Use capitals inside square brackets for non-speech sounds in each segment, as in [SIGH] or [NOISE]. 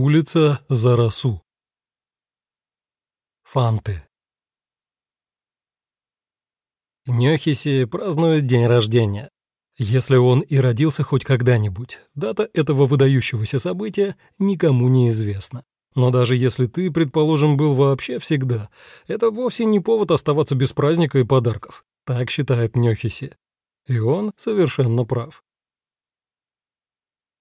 Улица Зарасу. Фанты. Нёхиси празднует день рождения. Если он и родился хоть когда-нибудь, дата этого выдающегося события никому не известна. Но даже если ты, предположим, был вообще всегда, это вовсе не повод оставаться без праздника и подарков. Так считает Нёхиси. И он совершенно прав.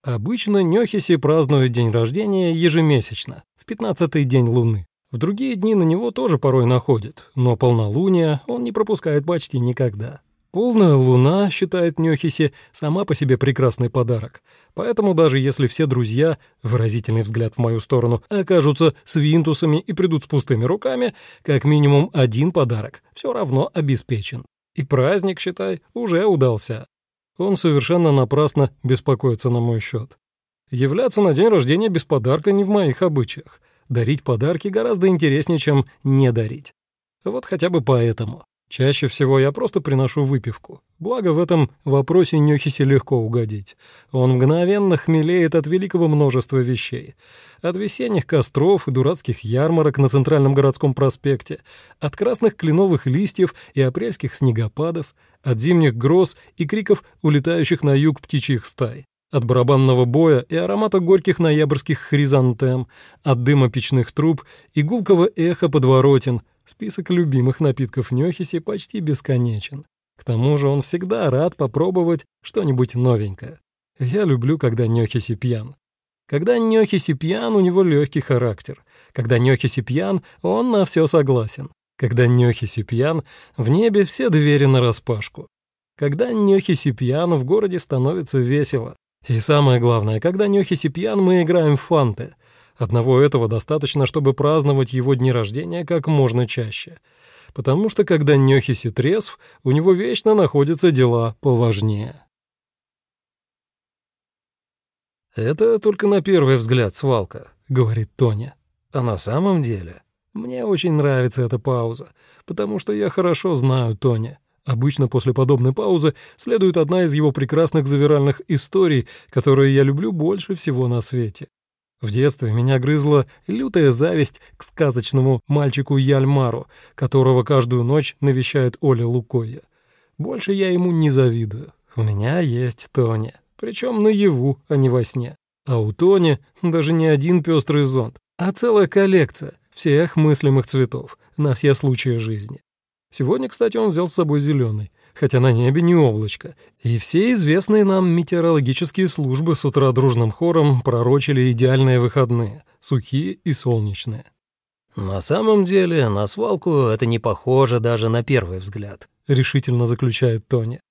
Обычно Нёхиси празднует день рождения ежемесячно, в пятнадцатый день Луны. В другие дни на него тоже порой находят, но полнолуния он не пропускает почти никогда. Полная луна, считает Нёхиси, сама по себе прекрасный подарок. Поэтому даже если все друзья, выразительный взгляд в мою сторону, окажутся свинтусами и придут с пустыми руками, как минимум один подарок все равно обеспечен. И праздник, считай, уже удался. Он совершенно напрасно беспокоится на мой счет. Являться на день рождения без подарка не в моих обычаях. Дарить подарки гораздо интереснее, чем не дарить. Вот хотя бы поэтому. Чаще всего я просто приношу выпивку. Благо в этом вопросе Нёхисе легко угодить. Он мгновенно хмелеет от великого множества вещей. От весенних костров и дурацких ярмарок на Центральном городском проспекте, от красных кленовых листьев и апрельских снегопадов, от зимних гроз и криков улетающих на юг птичьих стай. От барабанного боя и аромата горьких ноябрьских хризантем, от дыма печных труб и гулкого эха подворотен — Список любимых напитков Нёхиси почти бесконечен. К тому же он всегда рад попробовать что-нибудь новенькое. Я люблю, когда Нёхиси пьян. Когда Нёхиси пьян, у него легкий характер. Когда Нёхиси пьян, он на все согласен. Когда Нёхиси пьян, в небе все двери нараспашку. Когда Нёхиси пьян, в городе становится весело. И самое главное, когда Нёхиси пьян, мы играем в фанты — Одного этого достаточно, чтобы праздновать его дни рождения как можно чаще. Потому что когда Нёхиси трезв, у него вечно находятся дела поважнее. «Это только на первый взгляд свалка», — говорит Тоня. «А на самом деле мне очень нравится эта пауза, потому что я хорошо знаю Тоня. Обычно после подобной паузы следует одна из его прекрасных завиральных историй, которые я люблю больше всего на свете. В детстве меня грызла лютая зависть к сказочному мальчику Яльмару, которого каждую ночь навещает Оля Лукоя. Больше я ему не завидую. У меня есть Тоня, причем наяву, а не во сне. А у Тони даже не один пестрый зонт, а целая коллекция всех мыслимых цветов на все случаи жизни. Сегодня, кстати, он взял с собой зеленый хотя на небе не облачко, и все известные нам метеорологические службы с утра дружным хором пророчили идеальные выходные, сухие и солнечные. «На самом деле, на свалку это не похоже даже на первый взгляд», — решительно заключает Тони.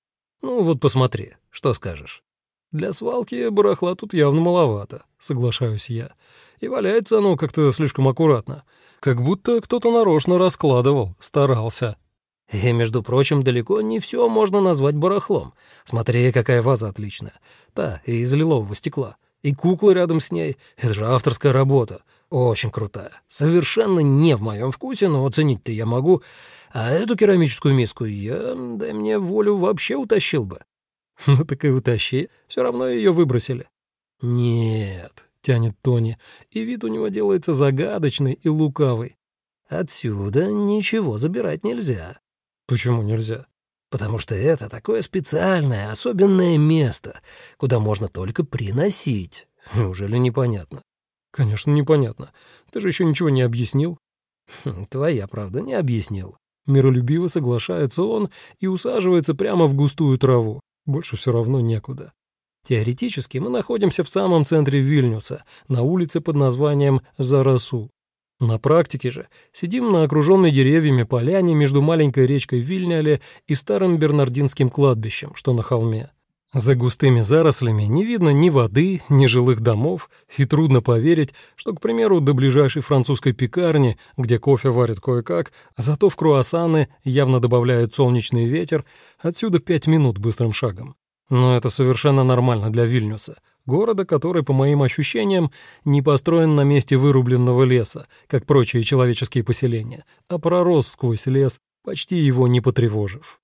«Ну вот посмотри, что скажешь?» «Для свалки барахла тут явно маловато», — соглашаюсь я. «И валяется оно как-то слишком аккуратно, как будто кто-то нарочно раскладывал, старался». И, между прочим, далеко не все можно назвать барахлом. Смотри, какая ваза отличная. Та, из лилового стекла. И кукла рядом с ней. Это же авторская работа. Очень крутая. Совершенно не в моем вкусе, но оценить-то я могу. А эту керамическую миску я, дай мне волю, вообще утащил бы. [LAUGHS] Ну так и утащи. Все равно ее выбросили. Нет, тянет Тони, и вид у него делается загадочный и лукавый. Отсюда ничего забирать нельзя. Почему нельзя? Потому что это такое специальное, особенное место, куда можно только приносить. Неужели непонятно? Конечно, непонятно. Ты же еще ничего не объяснил. Хм, твоя правда, не объяснил. Миролюбиво соглашается он и усаживается прямо в густую траву. Больше все равно некуда. Теоретически мы находимся в самом центре Вильнюса, на улице под названием Зарасу. На практике же сидим на окруженной деревьями поляне между маленькой речкой Вильняле и старым бернардинским кладбищем, что на холме. За густыми зарослями не видно ни воды, ни жилых домов, и трудно поверить, что, к примеру, до ближайшей французской пекарни, где кофе варят кое-как, зато в круассаны явно добавляют солнечный ветер, отсюда пять минут быстрым шагом. Но это совершенно нормально для Вильнюса, города, который, по моим ощущениям, не построен на месте вырубленного леса, как прочие человеческие поселения, а пророс сквозь лес, почти его не потревожив.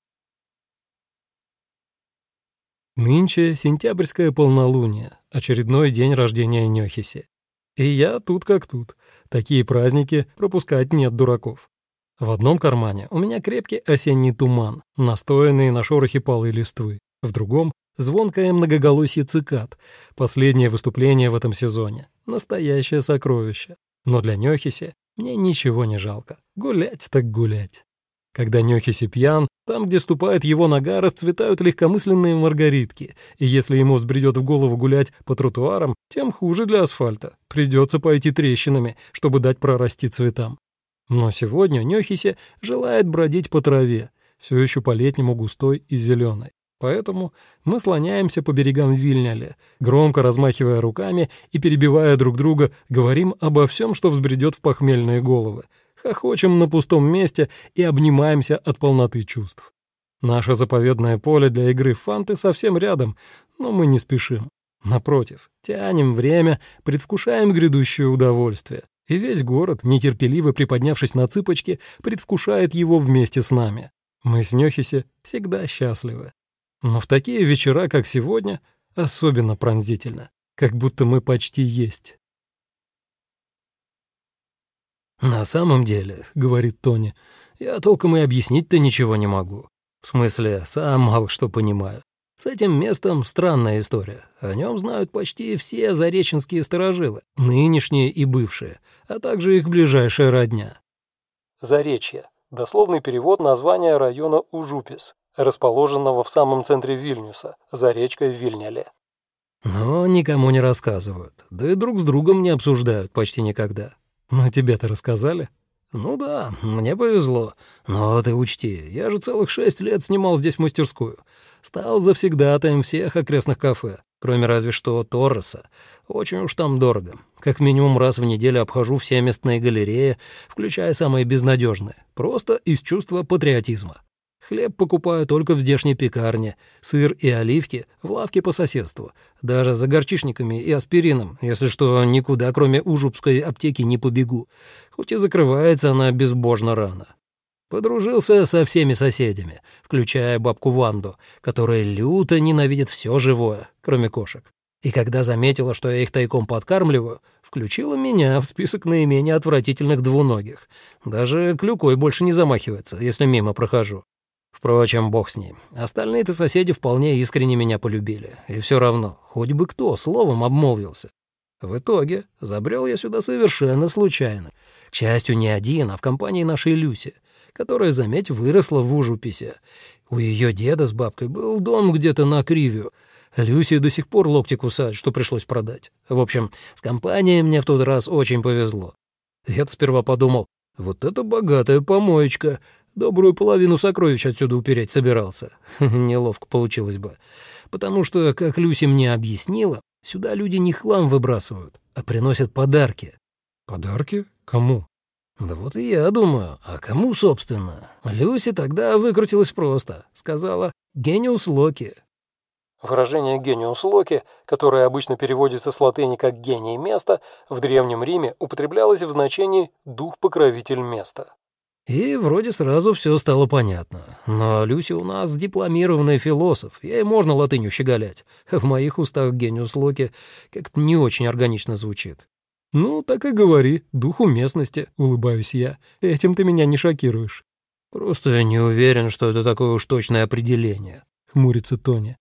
Нынче сентябрьское полнолуние, очередной день рождения Нёхиси. И я тут как тут. Такие праздники пропускать нет дураков. В одном кармане у меня крепкий осенний туман, настоянный на шорохе полы листвы. В другом — звонкое многоголосье цикад. Последнее выступление в этом сезоне. Настоящее сокровище. Но для Нёхиси мне ничего не жалко. Гулять так гулять. Когда Нёхиси пьян, там, где ступает его нога, расцветают легкомысленные маргаритки, и если ему взбредет в голову гулять по тротуарам, тем хуже для асфальта. Придется пойти трещинами, чтобы дать прорасти цветам. Но сегодня Нёхиси желает бродить по траве, все еще по-летнему густой и зеленой. Поэтому мы слоняемся по берегам Вильняли, громко размахивая руками и перебивая друг друга, говорим обо всем, что взбредет в похмельные головы, хохочем на пустом месте и обнимаемся от полноты чувств. Наше заповедное поле для игры в фанты совсем рядом, но мы не спешим. Напротив, тянем время, предвкушаем грядущее удовольствие. И весь город, нетерпеливо приподнявшись на цыпочки, предвкушает его вместе с нами. Мы с Нёхиси всегда счастливы. Но в такие вечера, как сегодня, особенно пронзительно, как будто мы почти есть. «На самом деле», — говорит Тони, — «я толком и объяснить-то ничего не могу. В смысле, сам мало что понимаю. С этим местом странная история. О нем знают почти все зареченские сторожилы, нынешние и бывшие, а также их ближайшая родня». Заречье. Дословный перевод названия района Ужупис, расположенного в самом центре Вильнюса, за речкой Вильняле. Но никому не рассказывают, да и друг с другом не обсуждают почти никогда. «Но тебе-то рассказали?» «Ну да, мне повезло. Но ты учти, я же целых шесть лет снимал здесь мастерскую. Стал завсегдатаем всех окрестных кафе, кроме разве что Торреса. Очень уж там дорого. Как минимум раз в неделю обхожу все местные галереи, включая самые безнадежные, просто из чувства патриотизма. Хлеб покупаю только в здешней пекарне, сыр и оливки в лавке по соседству, даже за горчишниками и аспирином, если что, никуда, кроме Ужубской аптеки, не побегу, хоть и закрывается она безбожно рано. Подружился со всеми соседями, включая бабку Ванду, которая люто ненавидит все живое, кроме кошек. И когда заметила, что я их тайком подкармливаю, включила меня в список наименее отвратительных двуногих. Даже клюкой больше не замахивается, если мимо прохожу. Впрочем, бог с ним. Остальные-то соседи вполне искренне меня полюбили. И все равно, хоть бы кто словом обмолвился. В итоге забрел я сюда совершенно случайно. К счастью, не один, а в компании нашей Люси, которая, заметь, выросла в Ужуписе. У ее деда с бабкой был дом где-то на Кривию. Люси до сих пор локти кусает, что пришлось продать. В общем, с компанией мне в тот раз очень повезло. Я-то сперва подумал, вот это богатая помоечка, Добрую половину сокровищ отсюда упереть собирался. [LAUGHS] Неловко получилось бы. Потому что, как Люси мне объяснила, сюда люди не хлам выбрасывают, а приносят подарки. Подарки? Кому? Да вот и я думаю, а кому, собственно? Люси тогда выкрутилась просто. Сказала «гениус Локи». Выражение «гениус Локи», которое обычно переводится с латыни как «гений места», в Древнем Риме употреблялось в значении «дух-покровитель места». И вроде сразу все стало понятно. Но Люси у нас дипломированный философ, ей можно латынью щеголять. В моих устах гениус Локи как-то не очень органично звучит. «Ну, так и говори, духу местности», — улыбаюсь я. «Этим ты меня не шокируешь». «Просто не уверен, что это такое уж точное определение», — хмурится Тони.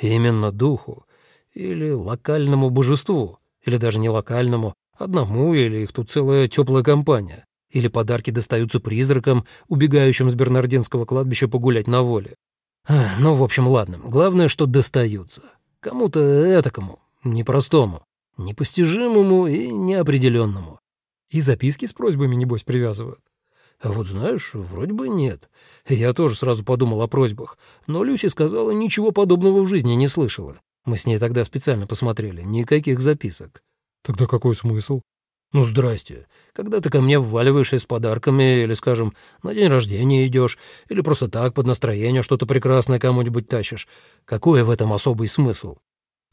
«Именно духу. Или локальному божеству. Или даже не локальному. Одному или их тут целая теплая компания. Или подарки достаются призракам, убегающим с Бернардинского кладбища погулять на воле. А, ну, в общем, ладно. Главное, что достаются. Кому-то этакому, непростому, непостижимому и неопределенному. И записки с просьбами, небось, привязывают. А вот знаешь, вроде бы нет. Я тоже сразу подумал о просьбах, но Люси сказала, ничего подобного в жизни не слышала. Мы с ней тогда специально посмотрели, никаких записок. Тогда какой смысл? Ну, здрасте. Когда ты ко мне вваливаешься с подарками, или, скажем, на день рождения идешь, или просто так под настроение что-то прекрасное кому-нибудь тащишь, какой в этом особый смысл?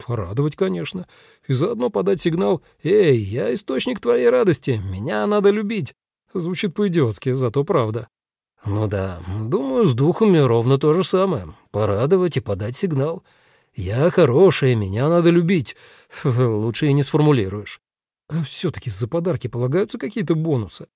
Порадовать, конечно. И заодно подать сигнал «Эй, я источник твоей радости, меня надо любить». Звучит по-идиотски, зато правда. Ну да, думаю, с духами ровно то же самое. Порадовать и подать сигнал. Я хорошая, меня надо любить. Лучше и не сформулируешь. А все-таки за подарки полагаются какие-то бонусы.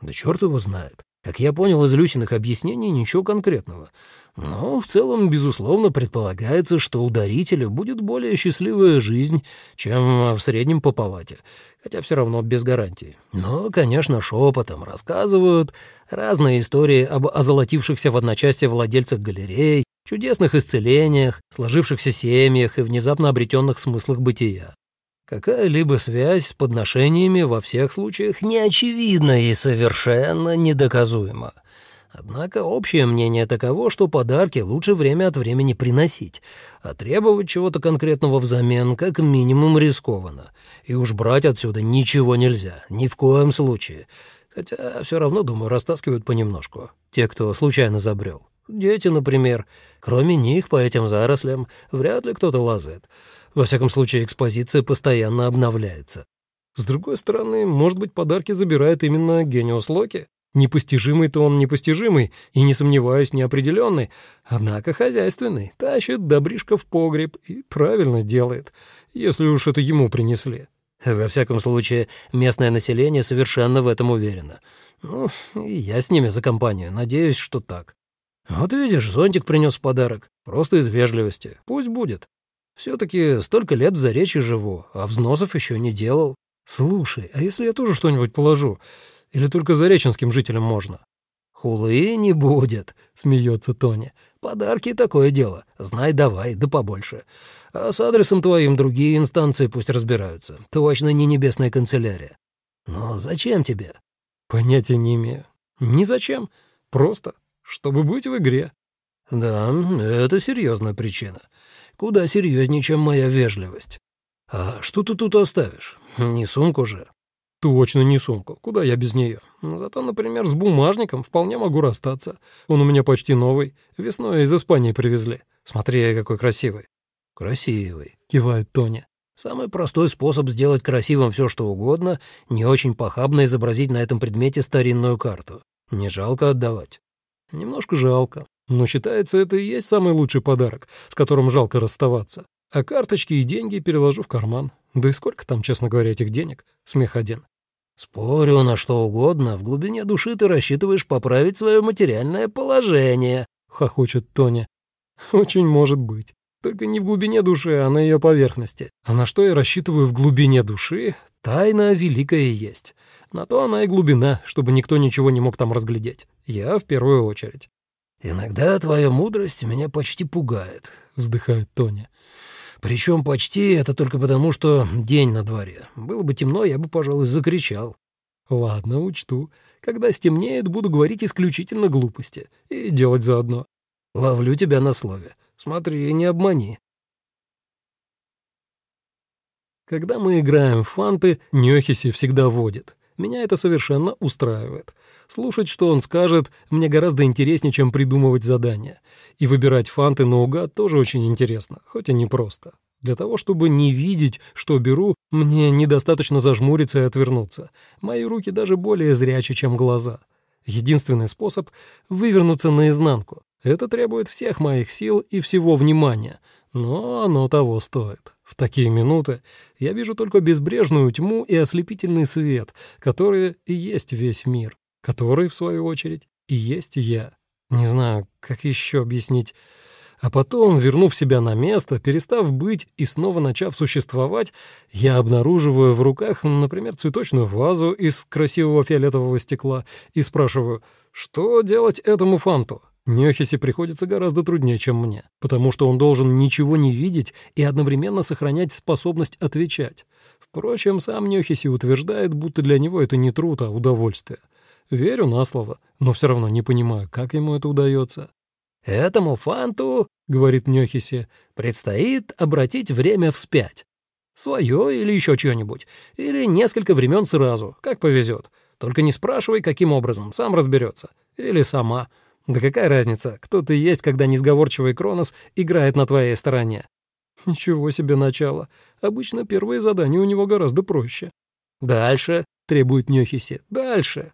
Да черт его знает. Как я понял из Люсиных объяснений, ничего конкретного. Но в целом, безусловно, предполагается, что у дарителя будет более счастливая жизнь, чем в среднем по палате, хотя все равно без гарантии. Но, конечно, шепотом рассказывают разные истории об озолотившихся в одночасье владельцах галерей, чудесных исцелениях, сложившихся семьях и внезапно обретенных смыслах бытия. Какая-либо связь с подношениями во всех случаях неочевидна и совершенно недоказуема. Однако общее мнение таково, что подарки лучше время от времени приносить, а требовать чего-то конкретного взамен как минимум рискованно. И уж брать отсюда ничего нельзя, ни в коем случае. Хотя все равно, думаю, растаскивают понемножку. Те, кто случайно забрел. Дети, например. Кроме них по этим зарослям вряд ли кто-то лазает. Во всяком случае, экспозиция постоянно обновляется. С другой стороны, может быть, подарки забирает именно Гениус Локи? Непостижимый-то он непостижимый, и, не сомневаюсь, неопределенный, однако хозяйственный, тащит добришка в погреб и правильно делает, если уж это ему принесли. Во всяком случае, местное население совершенно в этом уверено. Ну, и я с ними за компанию, надеюсь, что так. Вот видишь, зонтик принес подарок, просто из вежливости. Пусть будет. Все-таки столько лет в Заречье живу, а взносов еще не делал. Слушай, а если я тоже что-нибудь положу? Или только зареченским жителям можно? Хулы не будет, смеется Тони. Подарки такое дело. Знай давай, да побольше. А с адресом твоим другие инстанции пусть разбираются. Точно не небесная канцелярия. Но зачем тебе? Понятия не имею. Ни зачем. Просто, чтобы быть в игре. Да, это серьезная причина куда серьезнее, чем моя вежливость. А что ты тут оставишь? Не сумку же. Точно не сумку. Куда я без нее? Зато, например, с бумажником вполне могу расстаться. Он у меня почти новый. Весной из Испании привезли. Смотри, какой красивый. Красивый, кивает Тоня. Самый простой способ сделать красивым все, что угодно, не очень похабно изобразить на этом предмете старинную карту. Не жалко отдавать. Немножко жалко. Но считается, это и есть самый лучший подарок, с которым жалко расставаться. А карточки и деньги переложу в карман. Да и сколько там, честно говоря, этих денег? Смех один. «Спорю на что угодно, в глубине души ты рассчитываешь поправить свое материальное положение», — хохочет Тоня. [LAUGHS] «Очень может быть. Только не в глубине души, а на ее поверхности. А на что я рассчитываю в глубине души, тайна великая есть. На то она и глубина, чтобы никто ничего не мог там разглядеть. Я в первую очередь. «Иногда твоя мудрость меня почти пугает», — вздыхает Тоня. «Причем почти это только потому, что день на дворе. Было бы темно, я бы, пожалуй, закричал». «Ладно, учту. Когда стемнеет, буду говорить исключительно глупости. И делать заодно». «Ловлю тебя на слове. Смотри, не обмани». Когда мы играем в фанты, Нёхиси всегда водит. Меня это совершенно устраивает. Слушать, что он скажет, мне гораздо интереснее, чем придумывать задания. И выбирать фанты наугад тоже очень интересно, хоть и непросто. Для того, чтобы не видеть, что беру, мне недостаточно зажмуриться и отвернуться. Мои руки даже более зрячи, чем глаза. Единственный способ — вывернуться наизнанку. Это требует всех моих сил и всего внимания, но оно того стоит. В такие минуты я вижу только безбрежную тьму и ослепительный свет, которые и есть весь мир который, в свою очередь, и есть я. Не знаю, как еще объяснить. А потом, вернув себя на место, перестав быть и снова начав существовать, я обнаруживаю в руках, например, цветочную вазу из красивого фиолетового стекла и спрашиваю, что делать этому фанту? Нёхисе приходится гораздо труднее, чем мне, потому что он должен ничего не видеть и одновременно сохранять способность отвечать. Впрочем, сам Нёхиси утверждает, будто для него это не труд, а удовольствие. Верю на слово, но все равно не понимаю, как ему это удается. «Этому фанту, — говорит Нёхиси, — предстоит обратить время вспять. Свое или еще чье-нибудь, или несколько времен сразу, как повезет. Только не спрашивай, каким образом, сам разберется. Или сама. Да какая разница, кто ты есть, когда несговорчивый Кронос играет на твоей стороне?» [LAUGHS] Ничего себе начало. Обычно первые задания у него гораздо проще. «Дальше», — требует Нёхиси, — «дальше».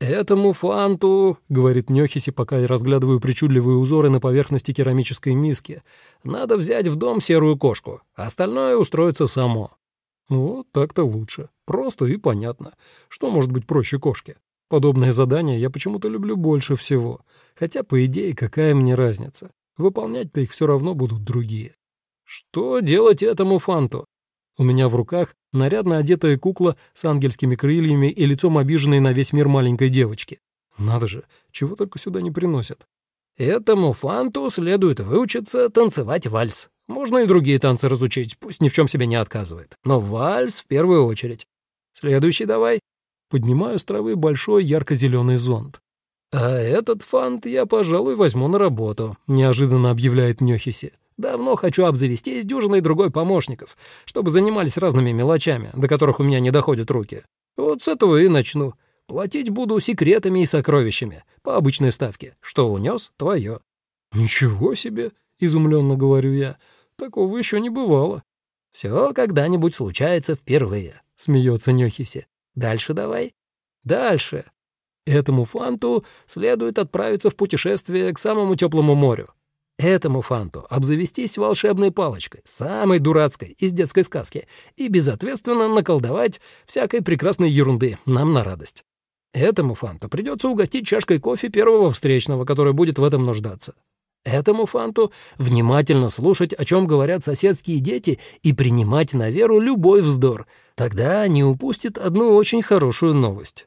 «Этому фанту, — говорит Нёхиси, пока я разглядываю причудливые узоры на поверхности керамической миски, — надо взять в дом серую кошку, а остальное устроится само». Вот так-то лучше. Просто и понятно. Что может быть проще кошки? Подобные задания я почему-то люблю больше всего. Хотя, по идее, какая мне разница? Выполнять-то их все равно будут другие. Что делать этому фанту? У меня в руках нарядно одетая кукла с ангельскими крыльями и лицом обиженной на весь мир маленькой девочки. Надо же, чего только сюда не приносят. Этому фанту следует выучиться танцевать вальс. Можно и другие танцы разучить, пусть ни в чем себе не отказывает. Но вальс в первую очередь. Следующий давай. Поднимаю с травы большой ярко-зеленый зонт. «А этот фант я, пожалуй, возьму на работу», — неожиданно объявляет Нёхиси. «Давно хочу обзавестись дюжиной другой помощников, чтобы занимались разными мелочами, до которых у меня не доходят руки. Вот с этого и начну. Платить буду секретами и сокровищами, по обычной ставке. Что унес, твое». «Ничего себе!» — изумленно говорю я. «Такого еще не бывало». «Все когда-нибудь случается впервые», — смеется Нёхиси. Дальше давай. Дальше. Этому фанту следует отправиться в путешествие к самому теплому морю. Этому фанту обзавестись волшебной палочкой, самой дурацкой из детской сказки, и безответственно наколдовать всякой прекрасной ерунды нам на радость. Этому фанту придется угостить чашкой кофе первого встречного, который будет в этом нуждаться. Этому фанту внимательно слушать, о чем говорят соседские дети, и принимать на веру любой вздор. Тогда не упустит одну очень хорошую новость.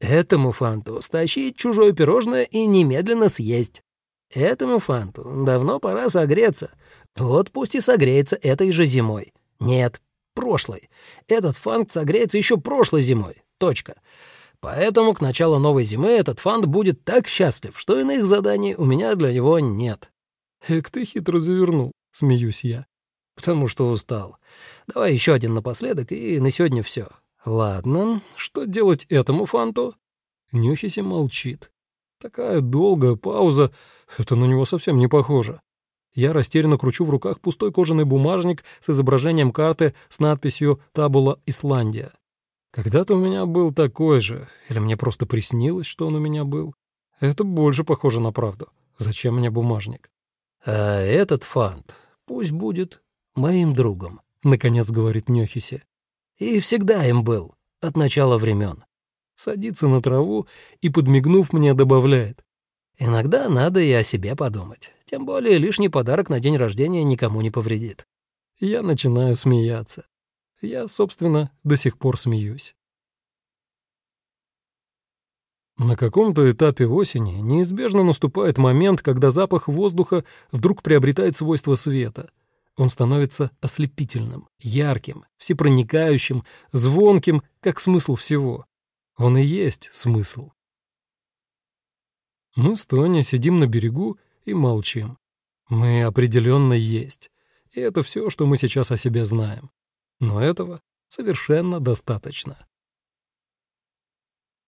Этому фанту стащить чужое пирожное и немедленно съесть. Этому фанту давно пора согреться. Вот пусть и согреется этой же зимой. Нет, прошлой. Этот фант согреется еще прошлой зимой. Точка. Поэтому к началу новой зимы этот фант будет так счастлив, что иных заданий у меня для него нет. Эк, ты хитро завернул, смеюсь я. Потому что устал. Давай еще один напоследок, и на сегодня все. Ладно, что делать этому фанту? Нюхиси молчит. Такая долгая пауза, это на него совсем не похоже. Я растерянно кручу в руках пустой кожаный бумажник с изображением карты с надписью «Табула Исландия». Когда-то у меня был такой же, или мне просто приснилось, что он у меня был. Это больше похоже на правду. Зачем мне бумажник? А этот фант пусть будет моим другом, наконец говорит Нёхиси. И всегда им был, от начала времен. Садится на траву и, подмигнув мне, добавляет. Иногда надо и о себе подумать. Тем более лишний подарок на день рождения никому не повредит. Я начинаю смеяться. Я, собственно, до сих пор смеюсь. На каком-то этапе осени неизбежно наступает момент, когда запах воздуха вдруг приобретает свойства света. Он становится ослепительным, ярким, всепроникающим, звонким, как смысл всего. Он и есть смысл. Мы с Тони сидим на берегу и молчим. Мы определенно есть. И это все, что мы сейчас о себе знаем. Но этого совершенно достаточно.